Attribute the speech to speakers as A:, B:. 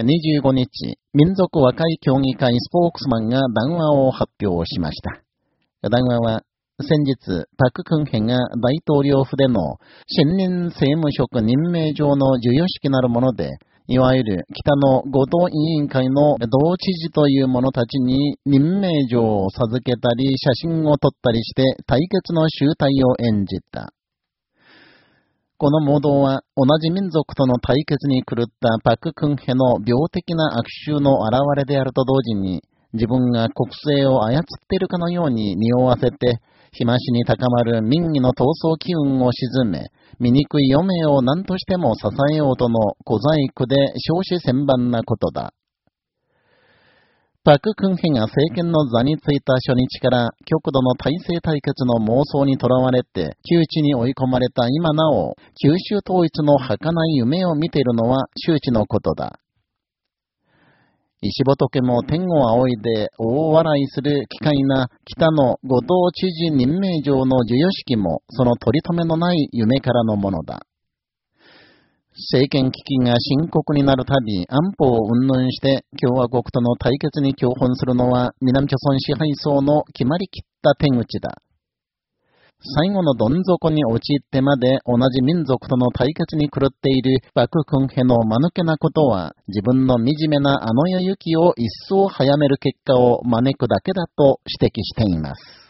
A: 25日、民族和解協議会スポークスマンが談話を発表しました。談話は、先日、パククンヘが大統領府での新任政務職任命状の授与式なるもので、いわゆる北の合同委員会の同知事という者たちに任命状を授けたり写真を撮ったりして対決の集大を演じた。このモードは同じ民族との対決に狂ったパククンヘの病的な悪臭の表れであると同時に、自分が国政を操っているかのように匂わせて、日増しに高まる民意の闘争機運を鎮め、醜い余命を何としても支えようとの小細工で少子千万なことだ。パク・クンヘが政権の座についた初日から極度の体制対決の妄想にとらわれて窮地に追い込まれた今なお、九州統一の儚い夢を見ているのは周知のことだ。石仏も天を仰いで大笑いする機械な北の後藤知事任命状の授与式もその取り留めのない夢からのものだ。政権危機が深刻になるたび安保を云々して共和国との対決に共本するのは南朝鮮支配層の決まりきった手口だ。最後のどん底に陥ってまで同じ民族との対決に狂っているバククンヘの間抜けなことは自分の惨めなあの世行きを一層早める結果を招くだけだと指摘しています。